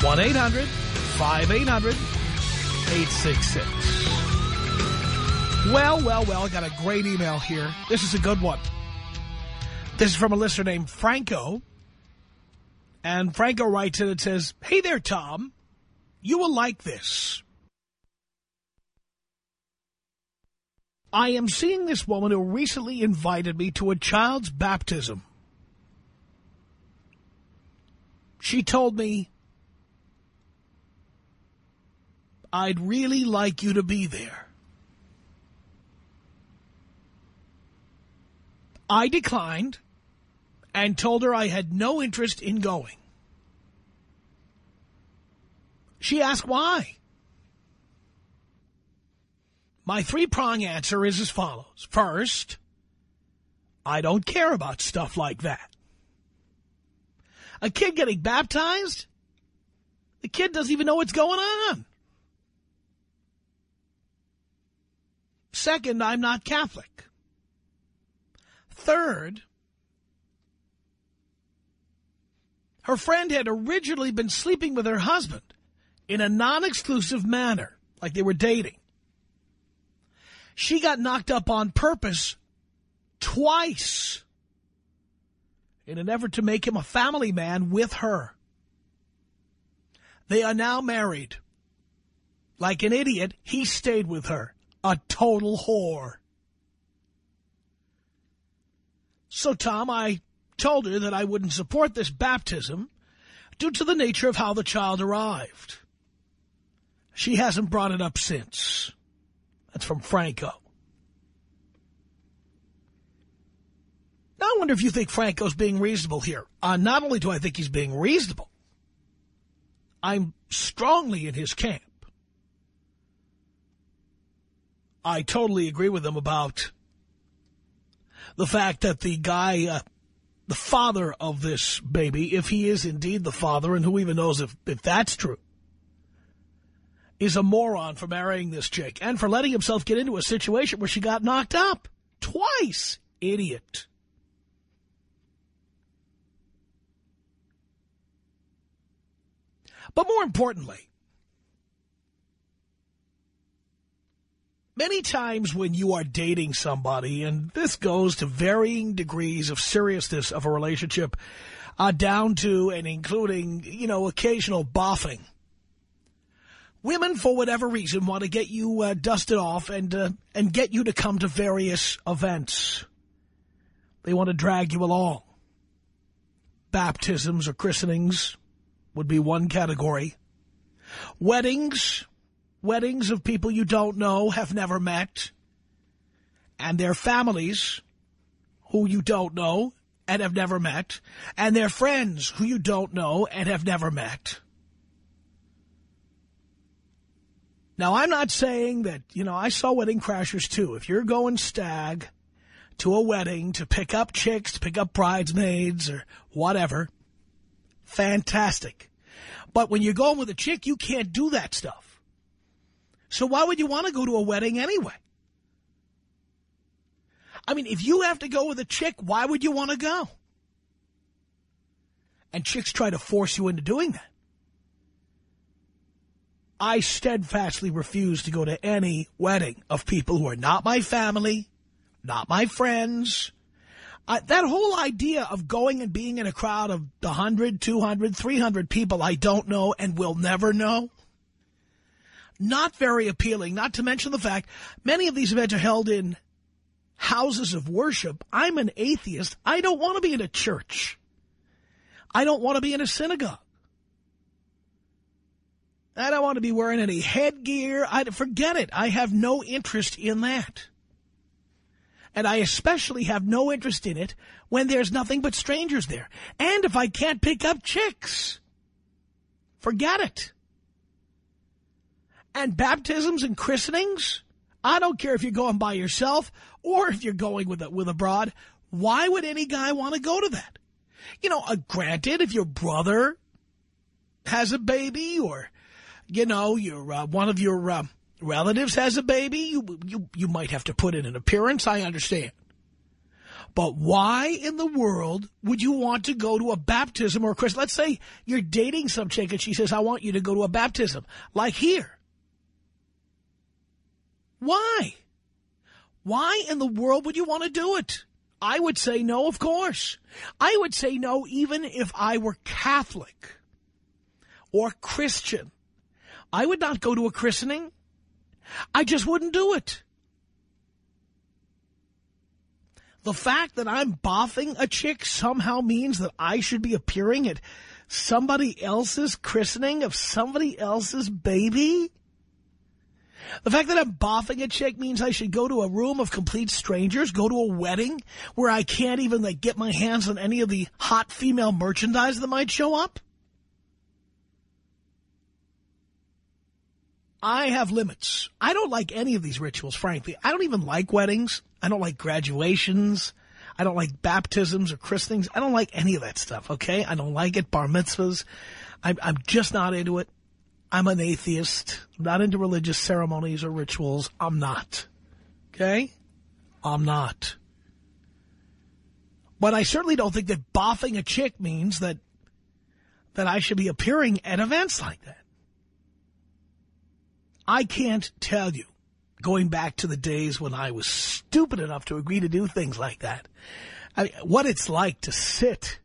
1-800-5800-866. Well, well, well, I got a great email here. This is a good one. This is from a listener named Franco. And Franco writes in and says, Hey there, Tom. You will like this. I am seeing this woman who recently invited me to a child's baptism. She told me, I'd really like you to be there. I declined and told her I had no interest in going. She asked why. My three-prong answer is as follows. First, I don't care about stuff like that. A kid getting baptized? The kid doesn't even know what's going on. Second, I'm not Catholic. Third, her friend had originally been sleeping with her husband in a non-exclusive manner, like they were dating. She got knocked up on purpose twice in an effort to make him a family man with her. They are now married. Like an idiot, he stayed with her. A total whore. So, Tom, I told her that I wouldn't support this baptism due to the nature of how the child arrived. She hasn't brought it up since. That's from Franco. Now, I wonder if you think Franco's being reasonable here. Uh, not only do I think he's being reasonable, I'm strongly in his camp. I totally agree with him about the fact that the guy, uh, the father of this baby, if he is indeed the father, and who even knows if, if that's true, is a moron for marrying this chick and for letting himself get into a situation where she got knocked up. Twice. Idiot. But more importantly, many times when you are dating somebody, and this goes to varying degrees of seriousness of a relationship, uh, down to and including, you know, occasional boffing, women, for whatever reason, want to get you uh, dusted off and, uh, and get you to come to various events. They want to drag you along. Baptisms or christenings would be one category. Weddings, weddings of people you don't know, have never met, and their families who you don't know and have never met, and their friends who you don't know and have never met. Now, I'm not saying that, you know, I saw wedding crashers too. If you're going stag to a wedding to pick up chicks, to pick up bridesmaids or whatever, fantastic. But when you're going with a chick, you can't do that stuff. So why would you want to go to a wedding anyway? I mean, if you have to go with a chick, why would you want to go? And chicks try to force you into doing that. I steadfastly refuse to go to any wedding of people who are not my family, not my friends. Uh, that whole idea of going and being in a crowd of 100, 200, 300 people I don't know and will never know, not very appealing, not to mention the fact many of these events are held in houses of worship. I'm an atheist. I don't want to be in a church. I don't want to be in a synagogue. I don't want to be wearing any headgear. I Forget it. I have no interest in that. And I especially have no interest in it when there's nothing but strangers there. And if I can't pick up chicks, forget it. And baptisms and christenings, I don't care if you're going by yourself or if you're going with a, with a broad. Why would any guy want to go to that? You know, uh, granted, if your brother has a baby or, you know, your uh, one of your uh, relatives has a baby, you, you, you might have to put in an appearance. I understand. But why in the world would you want to go to a baptism or a christening? Let's say you're dating some chick and she says, I want you to go to a baptism. Like here. Why? Why in the world would you want to do it? I would say no, of course. I would say no even if I were Catholic or Christian. I would not go to a christening. I just wouldn't do it. The fact that I'm boffing a chick somehow means that I should be appearing at somebody else's christening of somebody else's baby? The fact that I'm boffing a chick means I should go to a room of complete strangers, go to a wedding where I can't even like get my hands on any of the hot female merchandise that might show up? I have limits. I don't like any of these rituals, frankly. I don't even like weddings. I don't like graduations. I don't like baptisms or christenings. I don't like any of that stuff, okay? I don't like it. Bar mitzvahs. I'm, I'm just not into it. I'm an atheist. I'm not into religious ceremonies or rituals. I'm not. Okay? I'm not. But I certainly don't think that boffing a chick means that that I should be appearing at events like that. I can't tell you, going back to the days when I was stupid enough to agree to do things like that, I what it's like to sit.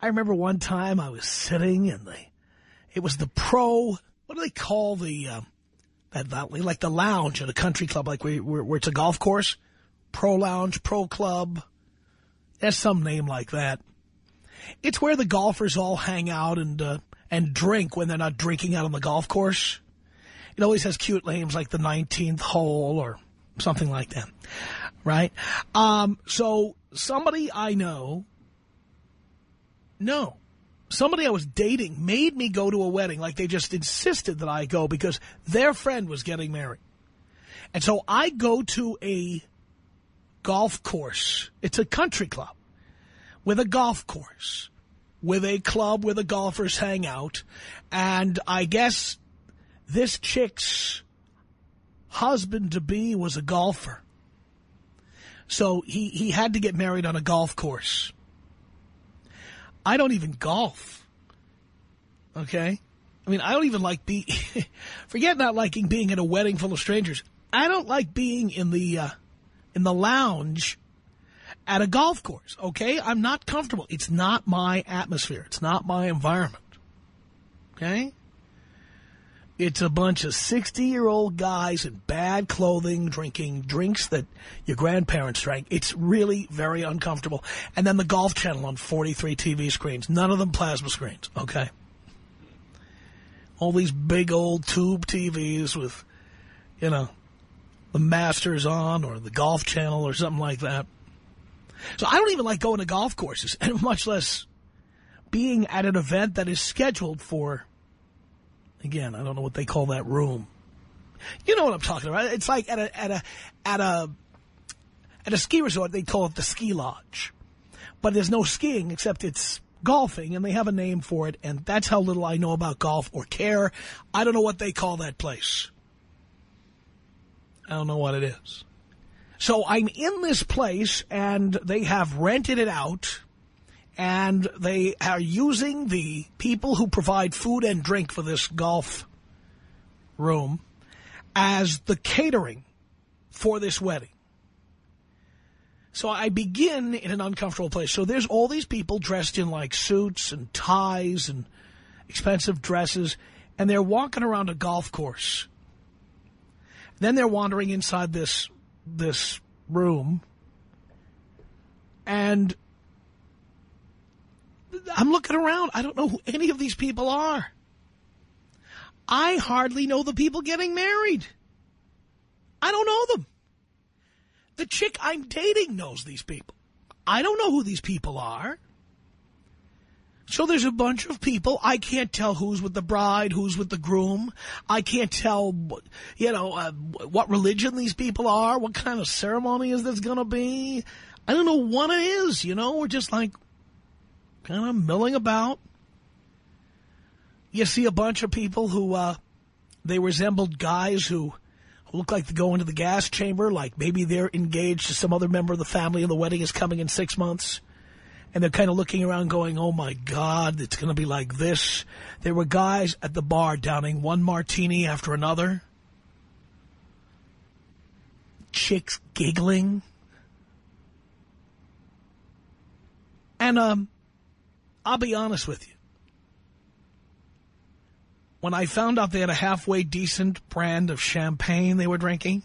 I remember one time I was sitting in the, it was the pro what do they call the, uh, that, that, like the lounge at a country club, like where, where, where it's a golf course? Pro lounge, pro club. There's some name like that. It's where the golfers all hang out and, uh, and drink when they're not drinking out on the golf course. It always has cute names like the 19th hole or something like that, right? Um, so somebody I know, no, somebody I was dating made me go to a wedding. Like they just insisted that I go because their friend was getting married. And so I go to a golf course. It's a country club with a golf course, with a club where the golfers hang out. And I guess this chick's husband-to-be was a golfer. So he, he had to get married on a golf course. I don't even golf. Okay? I mean, I don't even like be. forget not liking being at a wedding full of strangers. I don't like being in the uh, in the lounge at a golf course. Okay? I'm not comfortable. It's not my atmosphere. It's not my environment. Okay? It's a bunch of 60-year-old guys in bad clothing drinking drinks that your grandparents drank. It's really very uncomfortable. And then the Golf Channel on 43 TV screens. None of them plasma screens, okay? All these big old tube TVs with, you know, the Masters on or the Golf Channel or something like that. So I don't even like going to golf courses, and much less being at an event that is scheduled for Again, I don't know what they call that room. You know what I'm talking about. It's like at a at a at a at a ski resort they call it the ski lodge. But there's no skiing except it's golfing and they have a name for it and that's how little I know about golf or care. I don't know what they call that place. I don't know what it is. So I'm in this place and they have rented it out and they are using the people who provide food and drink for this golf room as the catering for this wedding. So I begin in an uncomfortable place. So there's all these people dressed in like suits and ties and expensive dresses, and they're walking around a golf course Then they're wandering inside this this room, and I'm looking around. I don't know who any of these people are. I hardly know the people getting married. I don't know them. The chick I'm dating knows these people. I don't know who these people are. So there's a bunch of people. I can't tell who's with the bride, who's with the groom. I can't tell, you know, uh, what religion these people are, what kind of ceremony is this going to be. I don't know what it is, you know. We're just like kind of milling about. You see a bunch of people who, uh, they resembled guys who look like they go into the gas chamber, like maybe they're engaged to some other member of the family and the wedding is coming in six months. And they're kind of looking around going, oh, my God, it's going to be like this. There were guys at the bar downing one martini after another. Chicks giggling. And um, I'll be honest with you. When I found out they had a halfway decent brand of champagne they were drinking,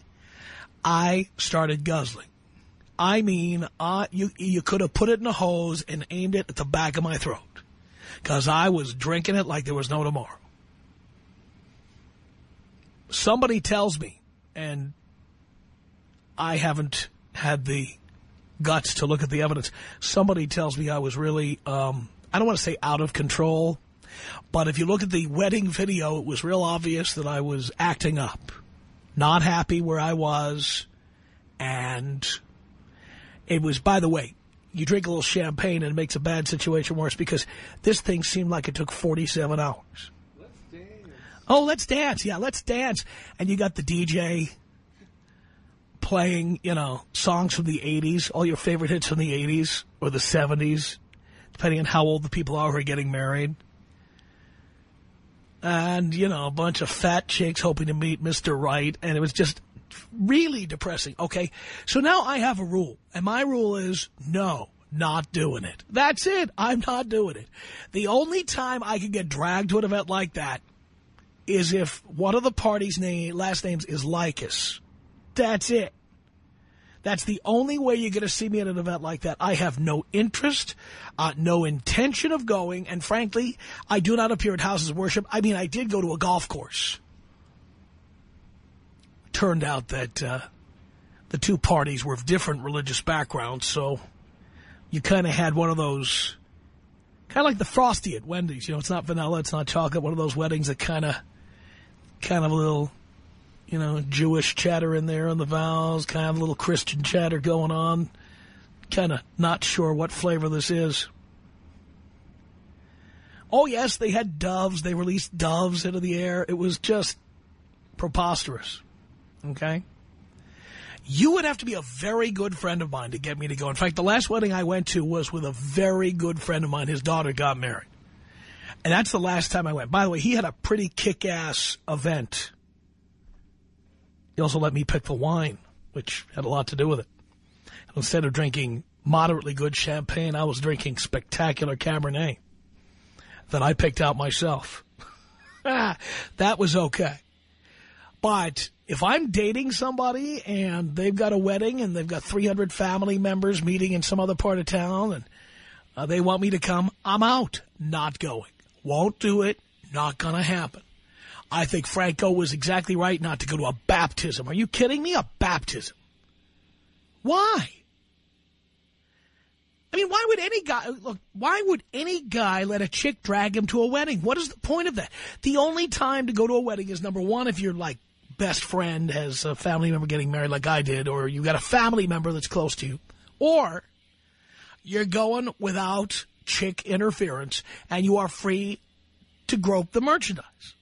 I started guzzling. I mean, uh, you, you could have put it in a hose and aimed it at the back of my throat. Because I was drinking it like there was no tomorrow. Somebody tells me, and I haven't had the guts to look at the evidence. Somebody tells me I was really, um, I don't want to say out of control, but if you look at the wedding video, it was real obvious that I was acting up. Not happy where I was, and it was, by the way, you drink a little champagne and it makes a bad situation worse because this thing seemed like it took 47 hours. Let's dance. Oh, let's dance. Yeah, let's dance. And you got the DJ playing, you know, songs from the 80s, all your favorite hits from the 80s or the 70s, depending on how old the people are who are getting married. And, you know, a bunch of fat chicks hoping to meet Mr. Right. And it was just really depressing. Okay, so now I have a rule, and my rule is no, not doing it. That's it. I'm not doing it. The only time I can get dragged to an event like that is if one of the party's name, last names is Leykis. That's it. That's the only way you're going to see me at an event like that. I have no interest, uh, no intention of going, and frankly, I do not appear at houses of worship. I mean, I did go to a golf course turned out that uh, the two parties were of different religious backgrounds, so you kind of had one of those, kind of like the Frosty at Wendy's. You know, it's not vanilla, it's not chocolate, one of those weddings that kind of, kind of a little, you know, Jewish chatter in there on the vows, kind of a little Christian chatter going on. Kind of not sure what flavor this is. Oh, yes, they had doves. They released doves into the air. It was just preposterous. Okay? You would have to be a very good friend of mine to get me to go. In fact, the last wedding I went to was with a very good friend of mine. His daughter got married. And that's the last time I went. By the way, he had a pretty kick-ass event. He also let me pick the wine, which had a lot to do with it. Instead of drinking moderately good champagne, I was drinking spectacular Cabernet that I picked out myself. that was okay. But if I'm dating somebody and they've got a wedding and they've got 300 family members meeting in some other part of town and uh, they want me to come, I'm out. Not going. Won't do it. Not going to happen. I think Franco was exactly right not to go to a baptism. Are you kidding me? A baptism. Why? I mean, why would any guy, look, why would any guy let a chick drag him to a wedding? What is the point of that? The only time to go to a wedding is, number one, if you're like best friend has a family member getting married like I did, or you got a family member that's close to you, or you're going without chick interference and you are free to grope the merchandise.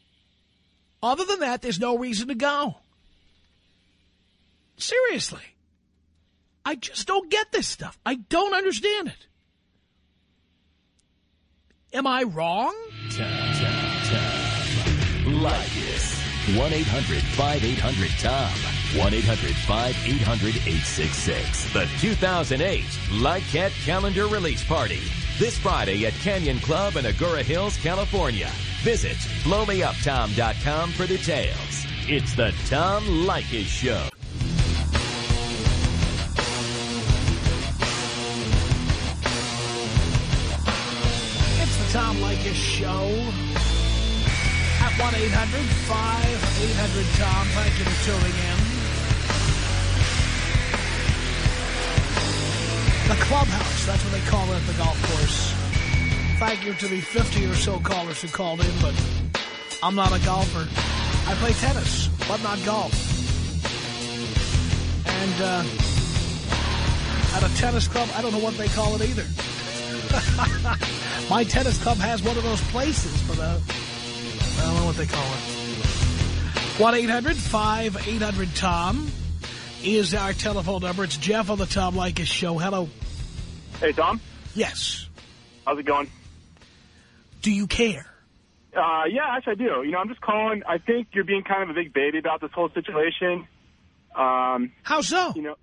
Other than that, there's no reason to go. Seriously. I just don't get this stuff. I don't understand it. Am I wrong? Tom, Tom, Tom. Like 1-800-5800-TOM. 1-800-5800-866. The 2008 Leykis Calendar Release Party. This Friday at Canyon Club in Agoura Hills, California. Visit blowmeuptom.com for details. It's the Tom Leykis Show. It's the Tom Leykis Show at 1-800-5800-TOM. Thank you for tuning in. The clubhouse, that's what they call it at the golf course. Thank you to the 50 or so callers who called in, but I'm not a golfer. I play tennis, but not golf. And uh, at a tennis club, I don't know what they call it either. My tennis club has one of those places, but uh, I don't know what they call it. 1-800-5800-TOM is our telephone number. It's Jeff on the Tom Leykis Show. Hello. Hey, Tom. Yes. How's it going? Do you care? Uh, yeah, actually I do. You know, I'm just calling. I think you're being kind of a big baby about this whole situation. Um, How so? you know,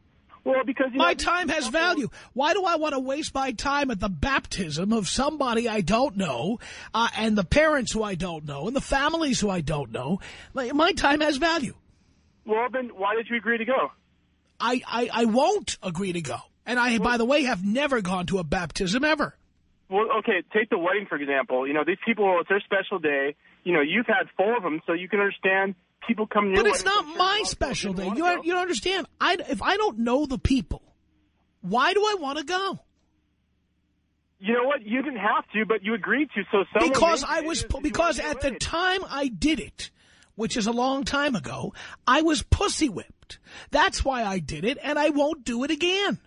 well, because you my know, time has value. Why do I want to waste my time at the baptism of somebody I don't know, uh, and the parents who I don't know, and the families who I don't know? My, my time has value. Well, then why did you agree to go? I, I, I won't agree to go. And I, by the way, have never gone to a baptism ever. Well, okay, take the wedding, for example. You know, these people, it's their special day. You know, you've had four of them, so you can understand people come your But it's not my a lot of people special day. You, you don't understand. I, if I don't know the people, why do I want to go? You know what? You didn't have to, but you agreed to. So because I was because at the time I did it, which is a long time ago, I was pussy whipped. That's why I did it, and I won't do it again.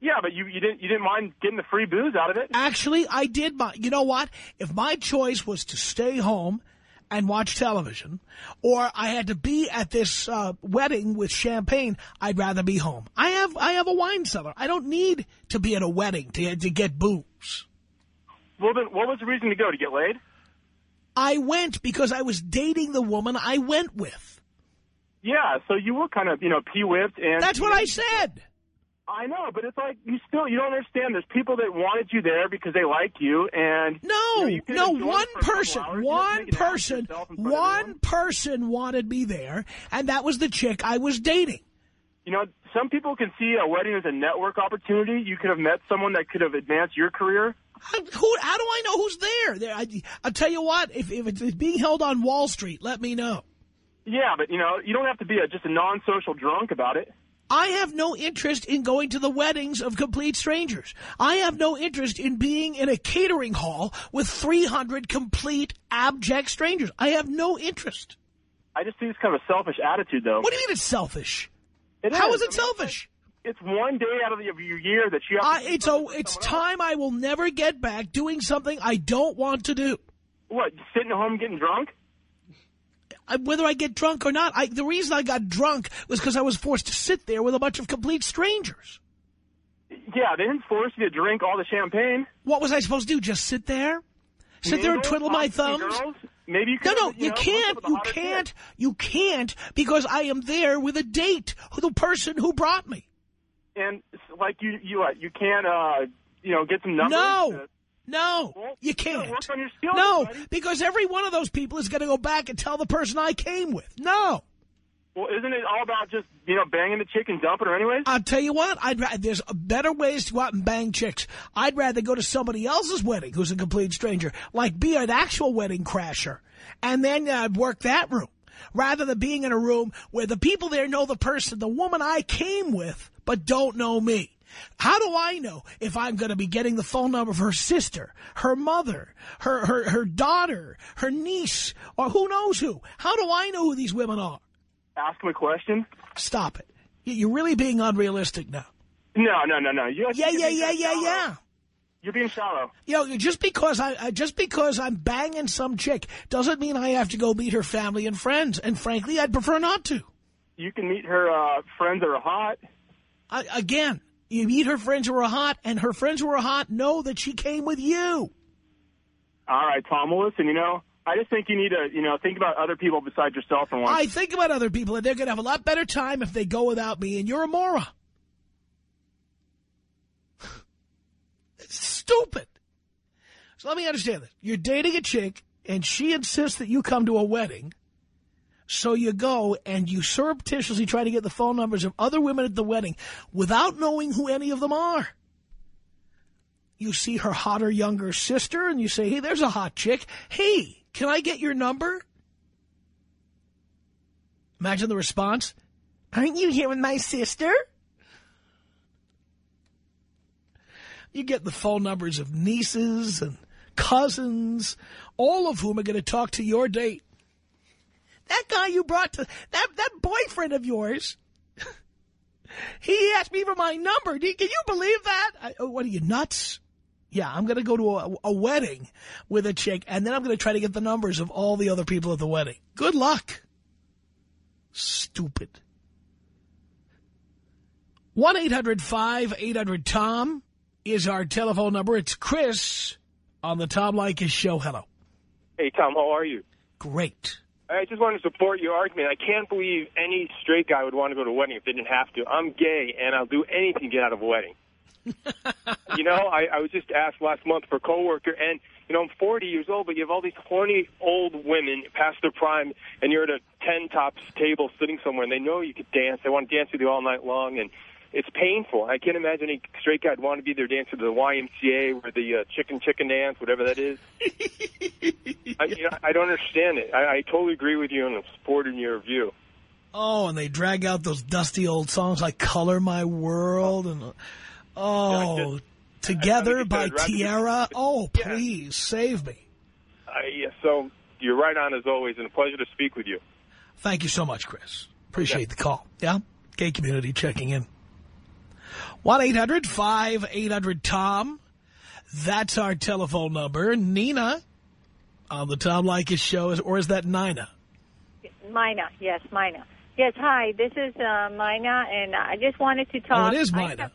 Yeah, but you you didn't you didn't mind getting the free booze out of it. Actually, I did my. You know what? If my choice was to stay home and watch television, or I had to be at this uh, wedding with champagne, I'd rather be home. I have I have a wine cellar. I don't need to be at a wedding to to get booze. Well, then what was the reason to go? To get laid? I went because I was dating the woman I went with. Yeah, so you were kind of you know pee whipped, and That's what I said. I know, but it's like you still you don't understand. There's people that wanted you there because they like you, and No, you know, you no, one for a couple person, hours. One make an ass of person, yourself in front of one person wanted me there, and that was the chick I was dating. You know, some people can see a wedding as a network opportunity. You could have met someone that could have advanced your career. How, who, how do I know who's there? there I, I'll tell you what, if, if it's being held on Wall Street, let me know. Yeah, but you know, you don't have to be a, just a non-social drunk about it. I have no interest in going to the weddings of complete strangers. I have no interest in being in a catering hall with 300 complete abject strangers. I have no interest. I just think it's kind of a selfish attitude, though. What do you mean it's selfish? It How is I it mean, selfish? It's one day out of, the, of your year that you have. To it's a, it's else. time I will never get back doing something I don't want to do. What? Sitting at home getting drunk? I, whether I get drunk or not, I, the reason I got drunk was because I was forced to sit there with a bunch of complete strangers. Yeah, they didn't force you to drink all the champagne. What was I supposed to do? Just sit there? Sit there and twiddle my talk to some thumbs? girls? Maybe you No, could. no, you know, can't, look at the you can't, you can't, because I am there with a date, the person who brought me. And like you, you, uh, you can't, uh, you know, get some numbers. No, no, Well, you can't. work on your skills, No, buddy. because every one of those people is going to go back and tell the person I came with. No. Well, isn't it all about just you know banging the chick and dumping her anyways? I'll tell you what, I'd there's better ways to go out and bang chicks. I'd rather go to somebody else's wedding who's a complete stranger, like be an actual wedding crasher, and then uh, work that room, rather than being in a room where the people there know the person, the woman I came with, but don't know me. How do I know if I'm going to be getting the phone number of her sister, her mother, her, her, her daughter, her niece, or who knows who? How do I know who these women are? Ask him a question. Stop it. You- You're really being unrealistic now. No, no, no, no. You, Yeah, you're yeah, yeah, yeah, shallow. yeah. You're being shallow. You know, just because I, I just because I'm banging some chick doesn't mean I have to go meet her family and friends. And frankly, I'd prefer not to. You can meet her uh, friends that are hot. I, again, you meet her friends who are hot, and her friends who are hot know that she came with you. All right, Tom. Well, listen. You know, I just think you need to, you know, think about other people besides yourself once. I think about other people, and they're going to have a lot better time if they go without me, and you're a moron. stupid. So let me understand this. You're dating a chick, and she insists that you come to a wedding, So you go and you surreptitiously try to get the phone numbers of other women at the wedding without knowing who any of them are. You see her hotter younger sister and you say, hey, there's a hot chick. Hey, can I get your number? Imagine the response. Aren't you here with my sister? You get the phone numbers of nieces and cousins, all of whom are going to talk to your date. That guy you brought to, that, that boyfriend of yours, he asked me for my number. Can you believe that? I, oh, what are you, nuts? Yeah, I'm going to go to a, a wedding with a chick, and then I'm going to try to get the numbers of all the other people at the wedding. Good luck. Stupid. 1-800-5800-TOM is our telephone number. It's Chris on the Tom Leykis show. Hello. Hey, Tom, how are you? Great. I just want to support your argument. I can't believe any straight guy would want to go to a wedding if they didn't have to. I'm gay, and I'll do anything to get out of a wedding. you know, I, I was just asked last month for a coworker, and, you know, I'm 40 years old, but you have all these horny old women past their prime, and you're at a 10-tops table sitting somewhere, and they know you could dance. They want to dance with you all night long, and it's painful. I can't imagine any straight guy'd want to be there dancing to the YMCA or the uh, chicken chicken dance, whatever that is. I, you know, I don't understand it. I, I totally agree with you and I'm supporting your view. Oh, and they drag out those dusty old songs like Color My World and, oh, Yeah, just- Together by uh, Tierra. Oh, Yeah. please, save me. I, yeah, so you're right on as always, and a pleasure to speak with you. Thank you so much, Chris. Appreciate the call. Yeah? Gay community checking in. 1-800-5800-TOM. That's our telephone number. Nina on the Tom Leykis show, is, or is that Nina? Mina, yes, Mina. Yes, hi, this is uh, Mina, and I just wanted to talk. Oh, it is Mina. have-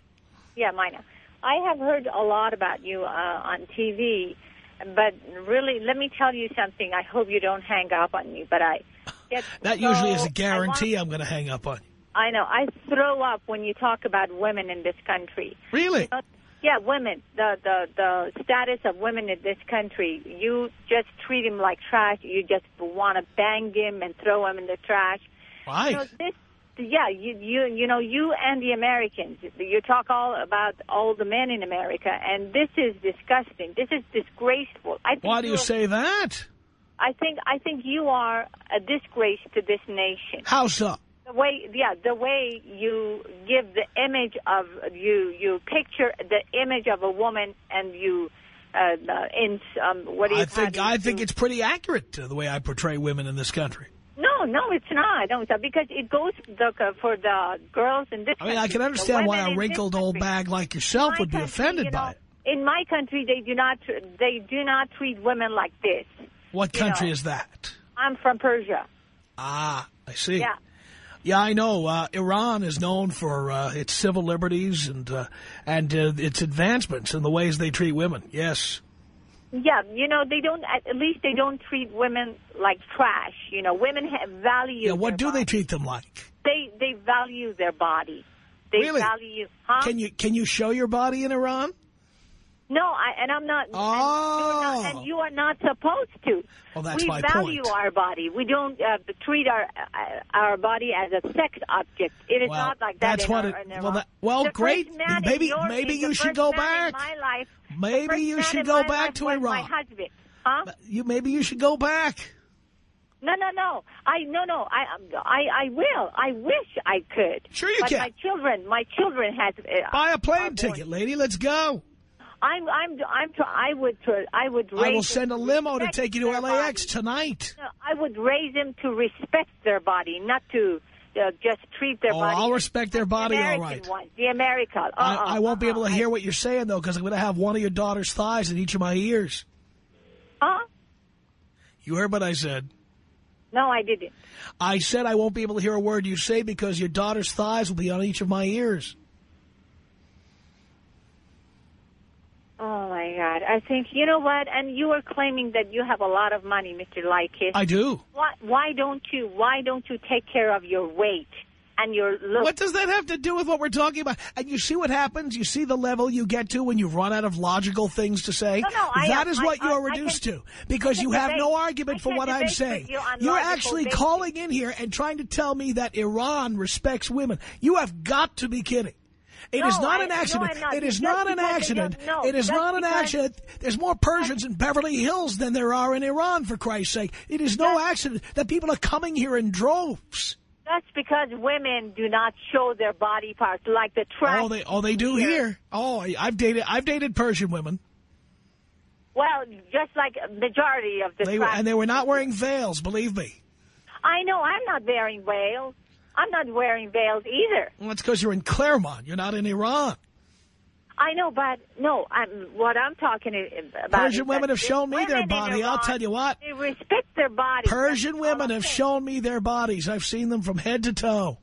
yeah, Mina. I have heard a lot about you uh, on TV, but really, let me tell you something. I hope you don't hang up on me, but I get That usually is a guarantee I, I'm going to hang up on you. I know. I throw up when you talk about women in this country. Really? Uh, Yeah, women. The the the status of women in this country. You just treat him like trash. You just want to bang him and throw him in the trash. Why? You know, this, yeah, you, you, you know, you and the Americans, you talk all about all the men in America, and this is disgusting. This is disgraceful. I think Why do you say that? I think, I think you are a disgrace to this nation. How so? The way, yeah, the way you give the image of you, you picture the image of a woman, and you, uh, in um, what do you? I think how do you I think do- it's pretty accurate uh, the way I portray women in this country. No, no, it's not. No, it's not, because it goes the, for the girls in this. I mean, I can understand why a wrinkled old bag like yourself would be country, offended you by it. In my country, they do not they do not treat women like this. What country know. is that? I'm from Persia. Ah, I see. Yeah. Yeah, I know. Uh, Iran is known for uh, its civil liberties and uh, and uh, its advancements in the ways they treat women. Yes. Yeah, you know they don't. At least they don't treat women like trash. You know, women have value. Yeah. What do they treat them like? They they value their body. They Really? value. Huh? Can you can you show your body in Iran? No, I, and I'm not. and Oh. you're not- And you are not supposed to. Well, that's we my value point. our body. We don't uh, treat our uh, our body as a sex object. It is Well, not like that. that's what our, it- well, that- well, great. Maybe- maybe you should go back. My life, Maybe you should go back to Iran. My husband. Huh? You maybe you should go back. No, no, no. I no, no. I, I, I will. I wish I could. Sure you but can. my children, my children has. Uh, Buy a plane ticket, lady. Let's go. I'm, I'm, I'm. I would, I would. Raise I will send a limo to take you to LAX body. tonight. No, I would raise them to respect their body, not to uh, just treat their Oh, body. I'll respect their body, the all American. One, the American. Uh-uh, I, I won't be able to uh-uh. hear what you're saying, though, because I'm going to have one of your daughter's thighs in each of my ears. Huh? You heard what I said. No, I didn't. I said I won't be able to hear a word you say because your daughter's thighs will be on each of my ears. Oh my God! I think you know what? And you are claiming that you have a lot of money, Mr. Leykis. I do. Why, why don't you? Why don't you take care of your weight and your look. What does that have to do with what we're talking about? And you see what happens? You see the level you get to when you run out of logical things to say? No, no, that am- is I- what I- you're reduced can- to because you have no argument for what I'm saying. You you're actually basis. calling in here and trying to tell me that Iran respects women. You have got to be kidding. It is No, not I- an accident. I'm not. It is Just not an accident. don't. It is Just not an accident. There's more Persians in Beverly Hills than there are in Iran, for Christ's sake. It is no accident that people are coming here in droves. That's because women do not show their body parts like the trash. Oh, they oh they do here. here. Oh, I- I've dated I've dated Persian women. Well, just like a majority of the They and they were not wearing veils. Believe me. I know I'm not wearing veils. I'm not wearing veils either. Well, that's because you're in Claremont. You're not in Iran. I know, but no, I'm, what I'm talking about Persian women have shown me their body. I'll tell you what. They respect their bodies. Persian That's women have shown me their bodies. I've seen them from head to toe.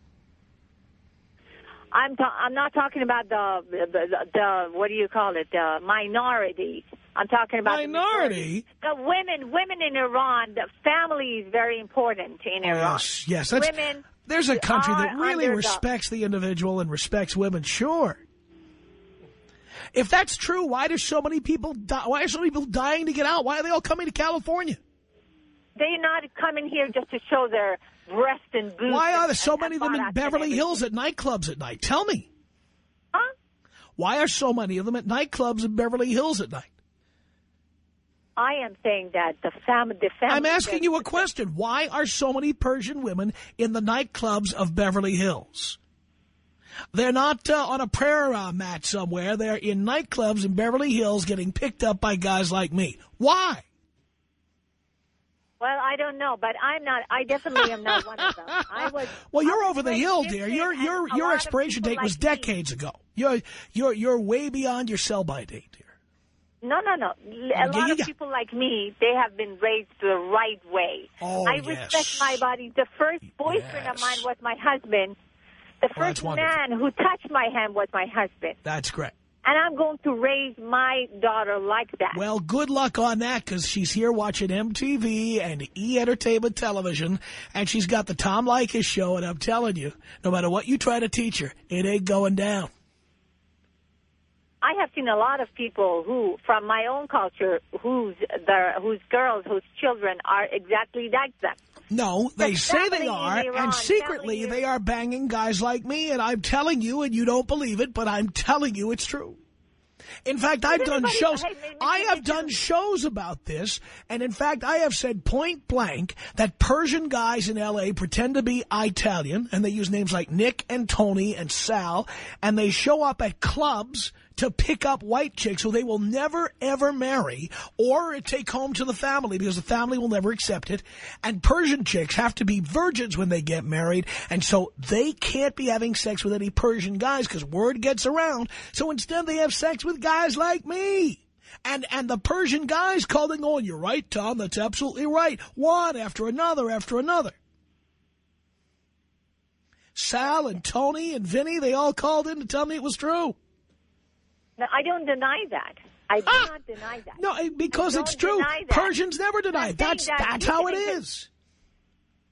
I'm ta- I'm not talking about the, the the the what do you call it the minorities. I'm talking about the Minority? The women women in Iran. The family is very important in Oh, Iran. yes, yes. That's, women. There's a country that really respects the individual and respects women. Sure. If that's true, why do so many people die? Why are so many people dying to get out? Why are they all coming to California? They're not coming here just to show their breast and boobs. Why are there so many of them in Beverly. Hills at nightclubs at night? Tell me. Huh? Why are so many of them at nightclubs in Beverly Hills at night? I am saying that the family. The family. I'm asking you a question. Why are so many Persian women in the nightclubs of Beverly Hills? They're not uh, on a prayer uh, mat somewhere. They're in nightclubs in Beverly Hills getting picked up by guys like me. Why? Well, I don't know, but I'm not. I definitely am not one of them. I was. Well, you're was over the hill, dear. Your your your expiration date was like me- decades ago. You're you're you're way beyond your sell-by date, dear. No, no, no. yeah, A lot yeah. of people like me, they have been raised the right way. Oh, I yes. respect my body. The first boyfriend of mine was my husband. The oh, first wonderful. man who touched my hand was my husband. That's great. And I'm going to raise my daughter like that. Well, good luck on that because she's here watching MTV and E! Entertainment Television, and she's got the Tom Leykis show, and I'm telling you, no matter what you try to teach her, it ain't going down. I have seen a lot of people who, from my own culture, whose their, whose girls, whose children are exactly like them. No, they But say they are, Iran, and secretly they are banging guys like me, and I'm telling you, and you don't believe it, but I'm telling you it's true. In fact, I've done shows. I have done shows about this, and in fact, I have said point blank that Persian guys in L.A. pretend to be Italian, and they use names like Nick and Tony and Sal, and they show up at clubs to pick up white chicks who they will never, ever marry or take home to the family because the family will never accept it. And Persian chicks have to be virgins when they get married, and so they can't be having sex with any Persian guys because word gets around. So instead they have sex with guys like me. And and the Persian guys called and going, you're right, Tom, that's absolutely right. One after another after another. Sal and Tony and Vinny, they all called in to tell me it was true. No, I don't deny that. I do Ah! not deny that. No, because it's true. Persians never deny it. That's that that's how it is.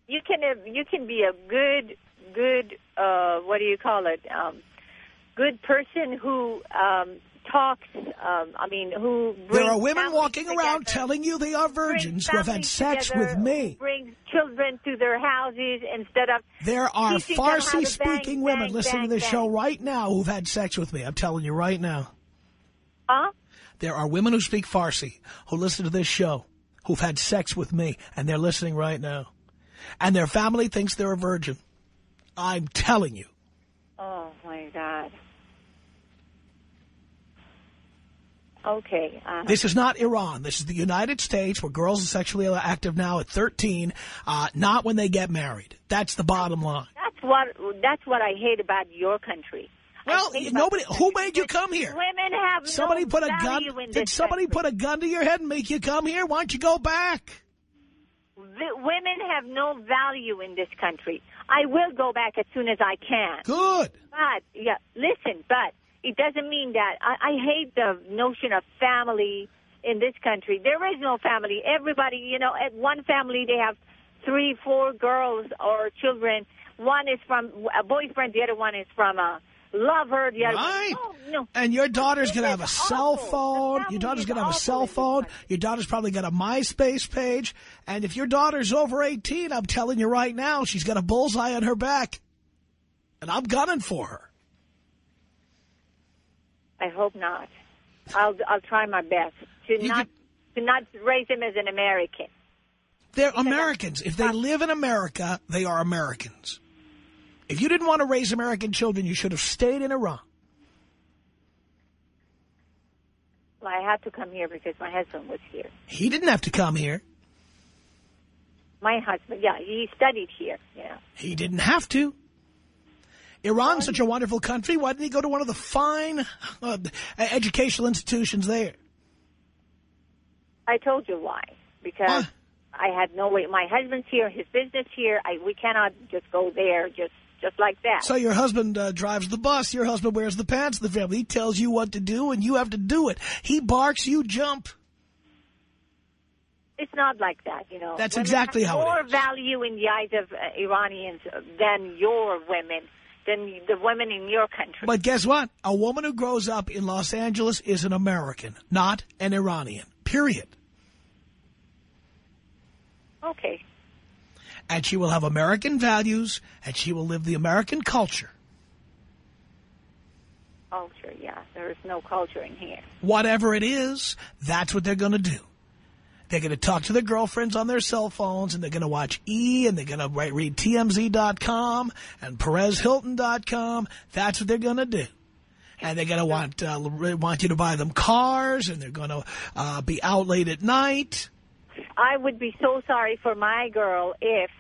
You can uh, you can be a good good uh, what do you call it? Um, good person who um, talks. Um, I mean, who There are women walking around telling you they are virgins who have had sex together, with me. Brings children to their houses instead of There are teaching them how to Farsi-speaking women bang, listening to bang, this bang. show right now who've had sex with me. I'm telling you right now. Huh? There are women who speak Farsi who listen to this show who've had sex with me, and they're listening right now. And their family thinks they're a virgin. I'm telling you. Oh my God. Okay. Uh, This is not Iran. This is the United States where girls are sexually active now at 13, uh, not when they get married. That's the bottom line. that's what that's what I hate about your country. Well, nobody, who made you come here? Women have Somebody no put a gun, did somebody country. put a gun to your head and make you come here? Why don't you go back? V- women have no value in this country. I will go back as soon as I can. Good. But yeah, listen, but it doesn't mean that I, I hate the notion of family in this country. There is no family. Everybody, you know, at one family they have three, four girls or children. One is from a boyfriend, the other one is from a lover, the other Right. one. Oh, no. And your daughter's going to have a is cell phone. Your daughter's going to have a cell awful phone. Your daughter's probably got a MySpace page. And if your daughter's over 18, I'm telling you right now, she's got a bullseye on her back. And I'm gunning for her. I hope not. I'll I'll try my best to You not to not raise him as an American. They're Americans. If they live in America, they are Americans. If you didn't want to raise American children, you should have stayed in Iran. Well, I had to come here because my husband was here. He didn't have to come here. My husband, yeah, he studied here. Yeah. He didn't have to. Iran's such a wonderful country. Why didn't he go to one of the fine uh, educational institutions there? I told you why. Because Why? I had no way. My husband's here, his business here. I we cannot just go there just just like that. So your husband uh, drives the bus. Your husband wears the pants of the family. He tells you what to do, and you have to do it. He barks, you jump. it's not like that, you know. That's Women exactly how it is. more value in the eyes of uh, Iranians than your women, than the women in your country. But guess what? A woman who grows up in Los Angeles is an American, not an Iranian. Period. okay. And she will have American values, and she will live the American culture. Culture, yeah. There is no culture in here. Whatever it is, that's what they're going to do. They're going to talk to their girlfriends on their cell phones, and they're going to watch E, and they're going to read TMZ.com and PerezHilton.com. That's what they're going to do. And they're going to want uh, want you to buy them cars, and they're going to uh, be out late at night. I would be so sorry for my girl if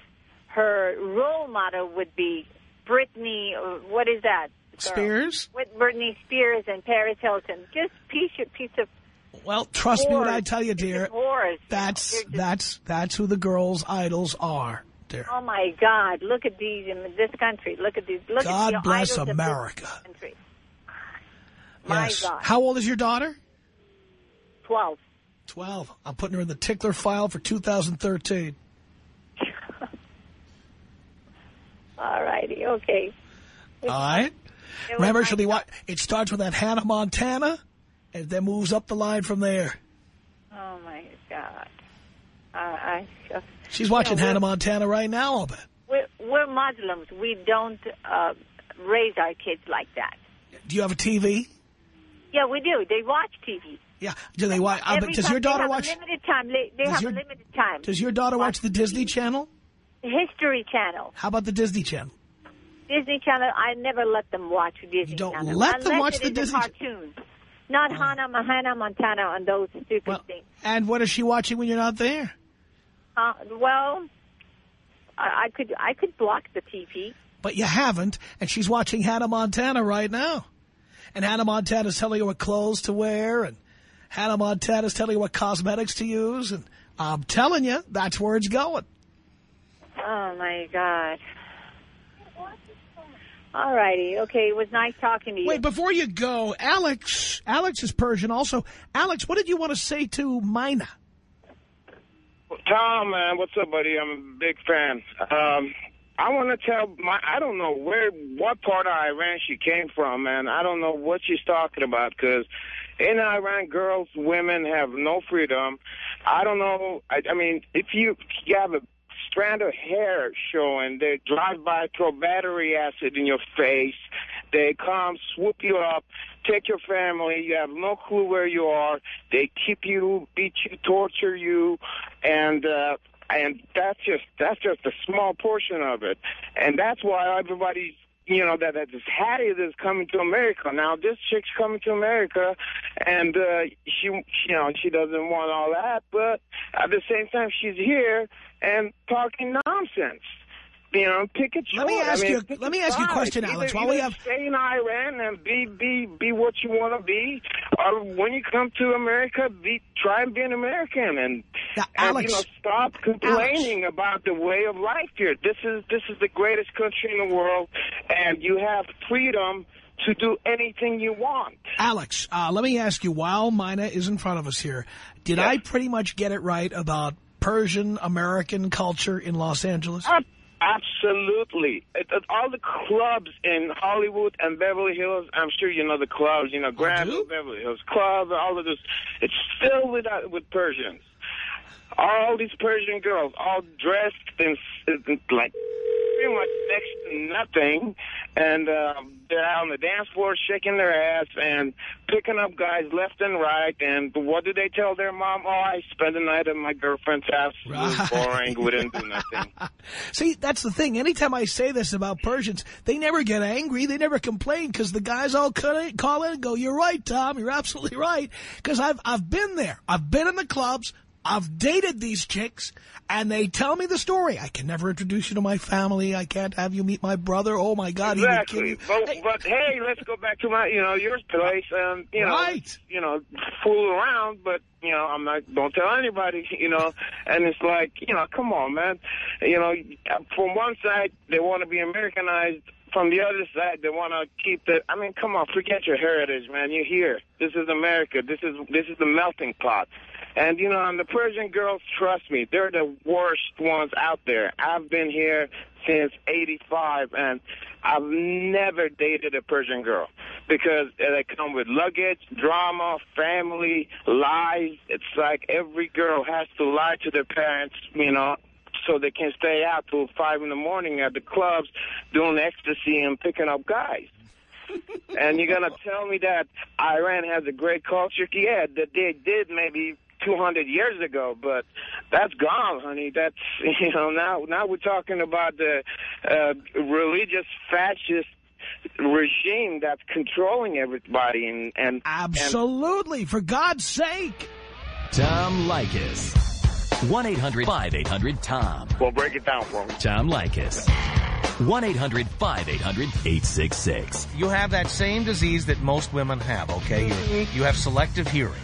her role model would be Britney, or what is that? girl? Spears? With Britney Spears and Paris Hilton. Just piece of, piece of Well, trust me when I tell you, dear, whores. that's just- that's that's who the girls' idols are, dear. Oh, my God. Look at these in this country. Look at these. Look God at the bless idols of this America. yes. God. How old is your daughter? 12. 12. I'm putting her in the tickler file for 2013. All righty. Okay. All right? Remember, she'll be what? It starts with that Hannah Montana, and then moves up the line from there. Oh, my God. Uh, I just... She's watching You know, Hannah Montana right now, I'll bet. We're, we're Muslims. We don't uh, raise our kids like that. Do you have a TV? Yeah, we do. They watch TV. Yeah. Do they watch? Uh, does your daughter watch? Limited time. They, they have your- a limited time. Does your daughter watch the Disney Channel? History Channel, How about the Disney Channel? Disney Channel. I never let them watch Disney You don't Channel. let them watch the is Disney cartoon. Not Hannah, Hannah Montana and those stupid Well, things. and what is she watching when you're not there? Uh, well, I, I could I could block the TV. But you haven't, and she's watching Hannah Montana right now. And Hannah Montana's telling her what clothes to wear, and Hannah Montana's telling you what cosmetics to use, and I'm telling you, that's where it's going. Oh my God. All righty. Okay, it was nice talking to you. Wait, before you go, Alex, Alex is Persian also. Alex, what did you want to say to Mina? Tom, man, what's up, buddy? I'm a big fan. Um, I want to tell my, I don't know where, what part of Iran she came from, man. I don't know what she's talking about because in Iran, girls, women have no freedom. I don't know. I, I mean, if you, if you have a strand of hair showing, they drive by, throw battery acid in your face. They come, swoop you up, take your family. You have no clue where you are. They keep you, beat you, torture you, and uh, and that's just that's just a small portion of it. And that's why everybody's you know that that this Hattie that's coming to America now. This chick's coming to America, and uh, she you know she doesn't want all that, but at the same time she's here and talking nonsense. You know, pick a choice. Let me ask I mean, you- let me ask you a question, Either- Alex, while either we have- stay in Iran and be be be what you want to be, or when you come to America, be try and be an American and, Now, and Alex- you know stop complaining about the way of life here. This is this is the greatest country in the world, and you have freedom to do anything you want. Alex, uh, let me ask you, while Mina is in front of us here, did. I pretty much get it right about Persian American culture in Los Angeles? Ab- Absolutely. All the clubs in Hollywood and Beverly Hills, I'm sure you know the clubs, you know, Grand? Beverly Hills Club, all of this. It's filled with, uh, with Persians. All these Persian girls, all dressed in, in like pretty much next to nothing, and um, they're out on the dance floor shaking their ass and picking up guys left and right. And what do they tell their mom? Oh, I spent the night at my girlfriend's house. Right. boring. We didn't do nothing. See, that's the thing. Anytime I say this about Persians, they never get angry. They never complain because the guys all call in call in and go, you're right, Tom. You're absolutely right. Because I've, I've been there. I've been in the clubs. I've dated these chicks, and they tell me the story. I can never introduce you to my family. I can't have you meet my brother. Oh, my God, he Exactly. you. But, Hey, but hey, let's go back to my, you know, your place and, you know, Right. you know, fool around, but, you know, I'm not, don't tell anybody, you know, and it's like, you know, come on, man. You know, from one side, they want to be Americanized. From the other side, they want to keep the, I mean, come on, forget your heritage, man. You're here. This is America. This is, this is the melting pot. And, you know, and the Persian girls, trust me, they're the worst ones out there. I've been here since 85, and I've never dated a Persian girl because they come with luggage, drama, family, lies. It's like every girl has to lie to their parents, you know, so they can stay out till 5 in the morning at the clubs doing ecstasy and picking up guys. and you're going to tell me that Iran has a great culture? Yeah, that they did maybe 200 years ago, but that's gone, honey. That's, you know, now now we're talking about the uh, religious fascist regime that's controlling everybody and and Absolutely. For God's sake. Tom Leykis. 1-800-5800-TOM. well break it down for me. Tom Leykis. 1-800-5800-866. You have that same disease that most women have, okay? You, you have selective hearing.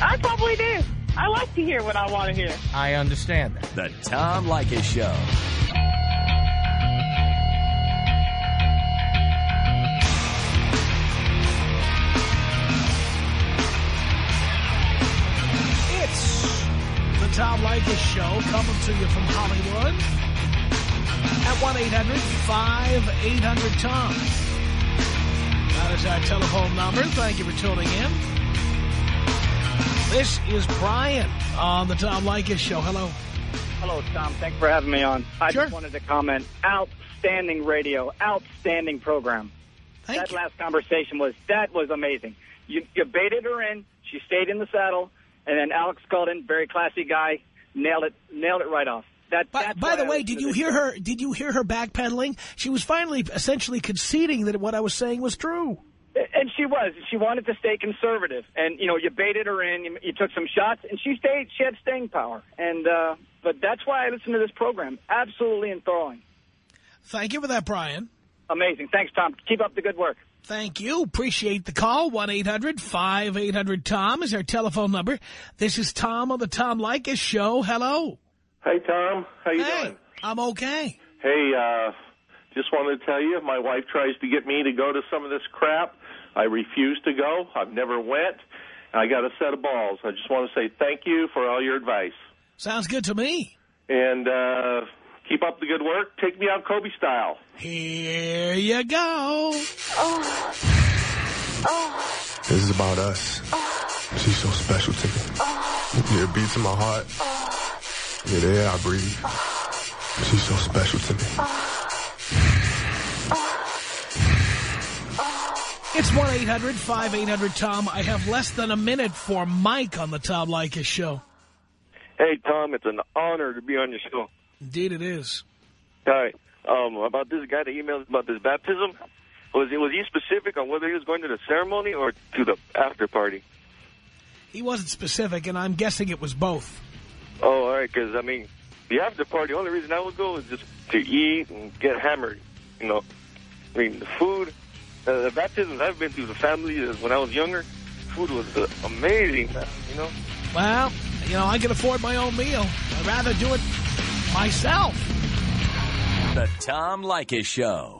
I probably do. I like to hear what I want to hear. I understand that. The Tom Leykis Show. It's the Tom Leykis Show coming to you from Hollywood at 1-800-5800-TOM. That is our telephone number. Thank you for tuning in. This is Brian on the Tom Leykis Show. Hello. Hello, Tom. Thanks for having me on. I Sure. just wanted to comment. Outstanding radio, outstanding program. Thank that you. last conversation was that was amazing. You, you baited her in. She stayed in the saddle, and then Alex called in, very classy guy, nailed it, nailed it right off. That. By, by the I way, did you hear her? Did you hear her backpedaling? She was finally, essentially conceding that what I was saying was true. And she was. She wanted to stay conservative, and you know, you baited her in. You, you took some shots, and she stayed. She had staying power, and uh, but that's why I listen to this program. Absolutely enthralling. Thank you for that, Brian. Amazing. Thanks, Tom. Keep up the good work. Thank you. Appreciate the call. 1-800-5800-TOM is our telephone number. This is Tom on the Tom Leykis Show. Hello. Hey, Tom. How you hey, doing? I'm okay. Hey, uh, just wanted to tell you, my wife tries to get me to go to some of this crap. I refuse to go. I've never went. I got a set of balls. I just want to say thank you for all your advice. Sounds good to me. And uh, keep up the good work. Take me out Kobe style. Here you go. oh This is about us. She's so special to me. Yeah, it beats in my heart. Yeah, the air I breathe. She's so special to me. It's 1-800-5800-TOM. I have less than a minute for Mike on the Tom Leykis Show. Hey, Tom, it's an honor to be on your show. Indeed it is. Hi. Um, about this guy that emailed about this baptism, was it was he specific on whether he was going to the ceremony or to the after party? He wasn't specific, and I'm guessing it was both. Oh, all right, because, I mean, the after party, the only reason I would go is just to eat and get hammered, you know. I mean, the food, uh, the baptisms I've been to, the family, uh, when I was younger, food was uh, amazing, you know. Well, you know, I can afford my own meal. I'd rather do it myself. The Tom Leykis Show.